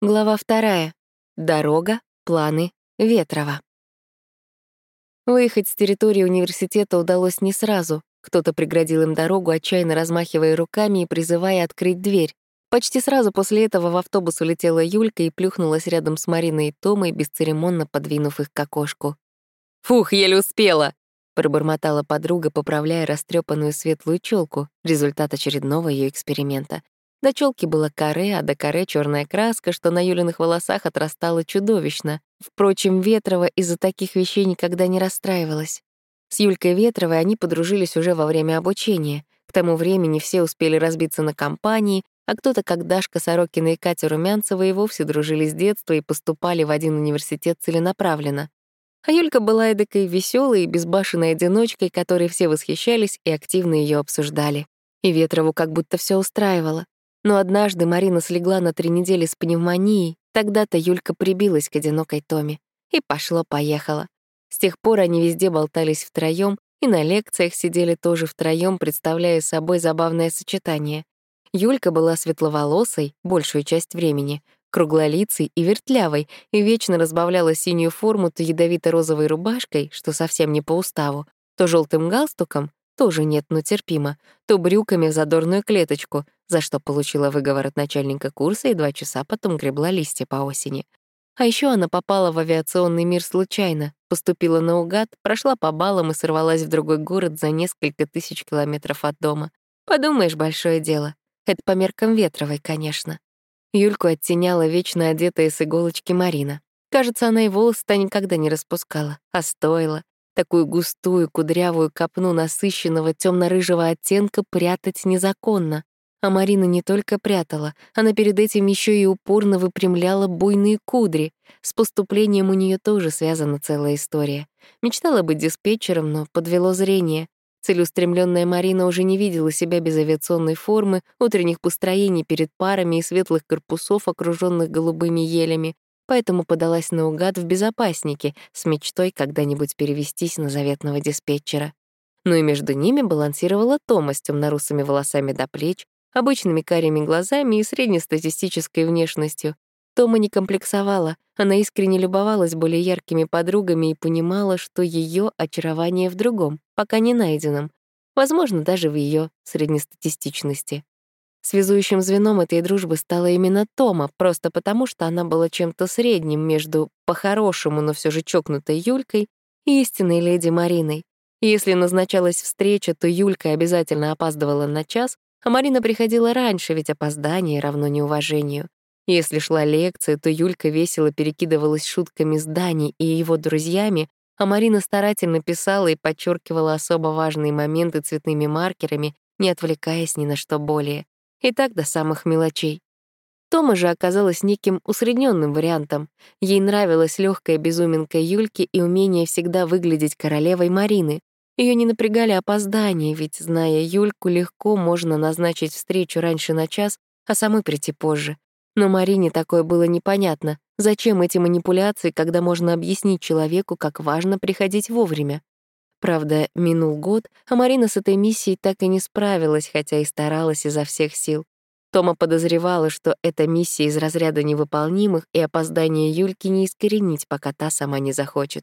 Глава вторая. Дорога, планы, Ветрова. Выехать с территории университета удалось не сразу. Кто-то преградил им дорогу, отчаянно размахивая руками и призывая открыть дверь. Почти сразу после этого в автобус улетела Юлька и плюхнулась рядом с Мариной и Томой, бесцеремонно подвинув их к окошку. «Фух, еле успела!» — пробормотала подруга, поправляя растрепанную светлую челку, результат очередного ее эксперимента. До челки было каре, а до каре черная краска, что на Юлиных волосах отрастала чудовищно. Впрочем, Ветрова из-за таких вещей никогда не расстраивалась. С Юлькой Ветровой они подружились уже во время обучения. К тому времени все успели разбиться на компании, а кто-то, как Дашка Сорокина и Катя Румянцева, и вовсе дружили с детства и поступали в один университет целенаправленно. А Юлька была эдакой веселой и безбашенной одиночкой, которой все восхищались и активно ее обсуждали. И Ветрову как будто все устраивало. Но однажды Марина слегла на три недели с пневмонией, тогда-то Юлька прибилась к одинокой Томе. И пошло-поехало. С тех пор они везде болтались втроём, и на лекциях сидели тоже втроём, представляя собой забавное сочетание. Юлька была светловолосой большую часть времени, круглолицей и вертлявой, и вечно разбавляла синюю форму то ядовито-розовой рубашкой, что совсем не по уставу, то желтым галстуком, тоже нет, но терпимо, то брюками в задорную клеточку, за что получила выговор от начальника курса и два часа потом гребла листья по осени. А еще она попала в авиационный мир случайно, поступила наугад, прошла по баллам и сорвалась в другой город за несколько тысяч километров от дома. Подумаешь, большое дело. Это по меркам Ветровой, конечно. Юльку оттеняла вечно одетая с иголочки Марина. Кажется, она и волосы-то никогда не распускала, а стоила. Такую густую, кудрявую копну насыщенного темно рыжего оттенка прятать незаконно. А Марина не только прятала, она перед этим еще и упорно выпрямляла буйные кудри. С поступлением у нее тоже связана целая история. Мечтала быть диспетчером, но подвело зрение. Целеустремленная Марина уже не видела себя без авиационной формы, утренних построений перед парами и светлых корпусов, окруженных голубыми елями, поэтому подалась наугад в безопасники с мечтой когда-нибудь перевестись на заветного диспетчера. Но и между ними балансировала Тома с темно-русыми волосами до плеч, обычными карими глазами и среднестатистической внешностью. Тома не комплексовала, она искренне любовалась более яркими подругами и понимала, что ее очарование в другом, пока не найденном, возможно, даже в ее среднестатистичности. Связующим звеном этой дружбы стала именно Тома, просто потому что она была чем-то средним между по-хорошему, но все же чокнутой Юлькой и истинной леди Мариной. Если назначалась встреча, то Юлька обязательно опаздывала на час, а Марина приходила раньше, ведь опоздание равно неуважению. Если шла лекция, то Юлька весело перекидывалась шутками с Даней и его друзьями, а Марина старательно писала и подчеркивала особо важные моменты цветными маркерами, не отвлекаясь ни на что более. И так до самых мелочей. Тома же оказалась неким усредненным вариантом. Ей нравилась легкая безуминка Юльки и умение всегда выглядеть королевой Марины. Ее не напрягали опоздания, ведь, зная Юльку, легко можно назначить встречу раньше на час, а самой прийти позже. Но Марине такое было непонятно. Зачем эти манипуляции, когда можно объяснить человеку, как важно приходить вовремя? Правда, минул год, а Марина с этой миссией так и не справилась, хотя и старалась изо всех сил. Тома подозревала, что эта миссия из разряда невыполнимых, и опоздание Юльки не искоренить, пока та сама не захочет.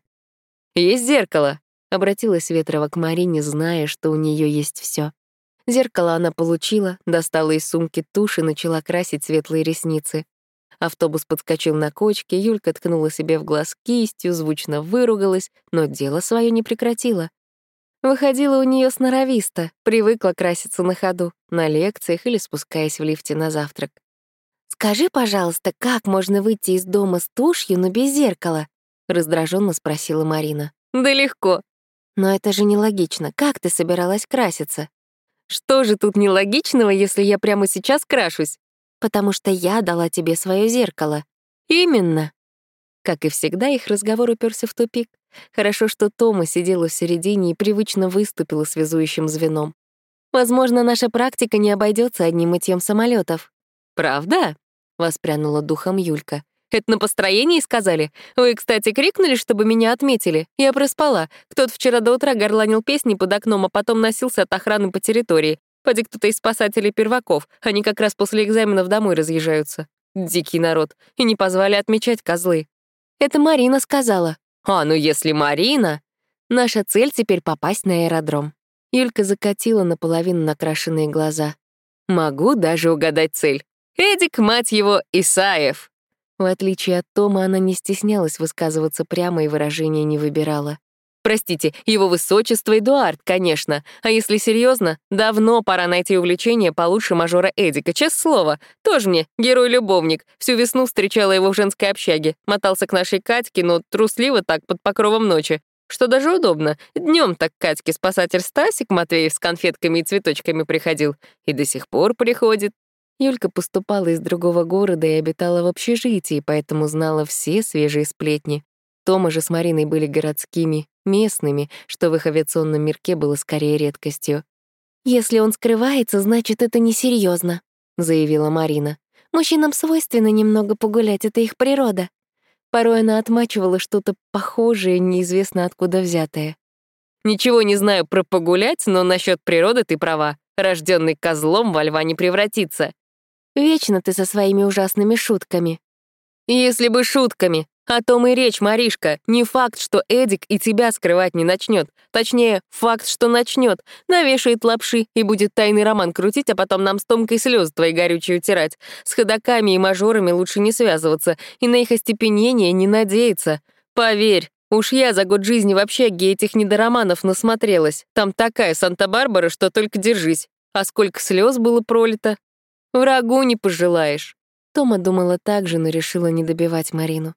«Есть зеркало!» Обратилась Ветрова к Марине, зная, что у нее есть все. Зеркало она получила, достала из сумки тушь и начала красить светлые ресницы. Автобус подскочил на кочке, Юлька ткнула себе в глаз кистью, звучно выругалась, но дело свое не прекратила. Выходила у нее сноровисто, привыкла краситься на ходу, на лекциях или спускаясь в лифте на завтрак. «Скажи, пожалуйста, как можно выйти из дома с тушью, но без зеркала?» — раздраженно спросила Марина. «Да легко. Но это же нелогично. Как ты собиралась краситься? Что же тут нелогичного, если я прямо сейчас крашусь? Потому что я дала тебе свое зеркало. Именно. Как и всегда, их разговор уперся в тупик. Хорошо, что Тома сидела в середине и привычно выступила связующим звеном. Возможно, наша практика не обойдется одним мытьем самолетов. «Правда?» — воспрянула духом Юлька. Это на построении сказали? Вы, кстати, крикнули, чтобы меня отметили? Я проспала. Кто-то вчера до утра горланил песни под окном, а потом носился от охраны по территории. Поди кто-то из спасателей перваков. Они как раз после экзаменов домой разъезжаются. дикий народ, и не позвали отмечать козлы. Это Марина сказала. А, ну если Марина... Наша цель теперь попасть на аэродром. Юлька закатила наполовину накрашенные глаза. Могу даже угадать цель. Эдик, мать его, Исаев. В отличие от Тома, она не стеснялась высказываться прямо и выражения не выбирала. Простите, его высочество Эдуард, конечно. А если серьезно, давно пора найти увлечение получше мажора Эдика, честное слово. Тоже мне герой-любовник. Всю весну встречала его в женской общаге. Мотался к нашей Катьке, но трусливо так, под покровом ночи. Что даже удобно. Днем так Катьке спасатель Стасик Матвеев с конфетками и цветочками приходил. И до сих пор приходит. Юлька поступала из другого города и обитала в общежитии, поэтому знала все свежие сплетни. Тома же с Мариной были городскими, местными, что в их авиационном мирке было скорее редкостью. «Если он скрывается, значит, это несерьезно, заявила Марина. «Мужчинам свойственно немного погулять, это их природа». Порой она отмачивала что-то похожее, неизвестно откуда взятое. «Ничего не знаю про погулять, но насчет природы ты права. Рожденный козлом во льва не превратится». «Вечно ты со своими ужасными шутками». «Если бы шутками. О том и речь, Маришка. Не факт, что Эдик и тебя скрывать не начнет. Точнее, факт, что начнет. Навешает лапши и будет тайный роман крутить, а потом нам с Томкой слезы твои горючие утирать. С ходаками и мажорами лучше не связываться и на их остепенение не надеяться. Поверь, Уж я за год жизни в общаге этих недороманов насмотрелась. Там такая Санта-Барбара, что только держись. А сколько слез было пролито. Врагу не пожелаешь. Тома думала так же, но решила не добивать Марину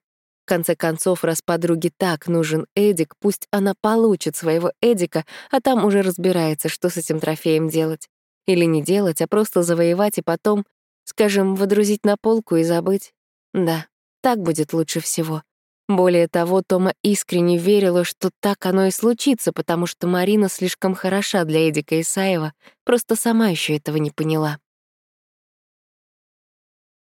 конце концов, раз подруге так нужен Эдик, пусть она получит своего Эдика, а там уже разбирается, что с этим трофеем делать. Или не делать, а просто завоевать и потом, скажем, водрузить на полку и забыть. Да, так будет лучше всего. Более того, Тома искренне верила, что так оно и случится, потому что Марина слишком хороша для Эдика Исаева, просто сама еще этого не поняла.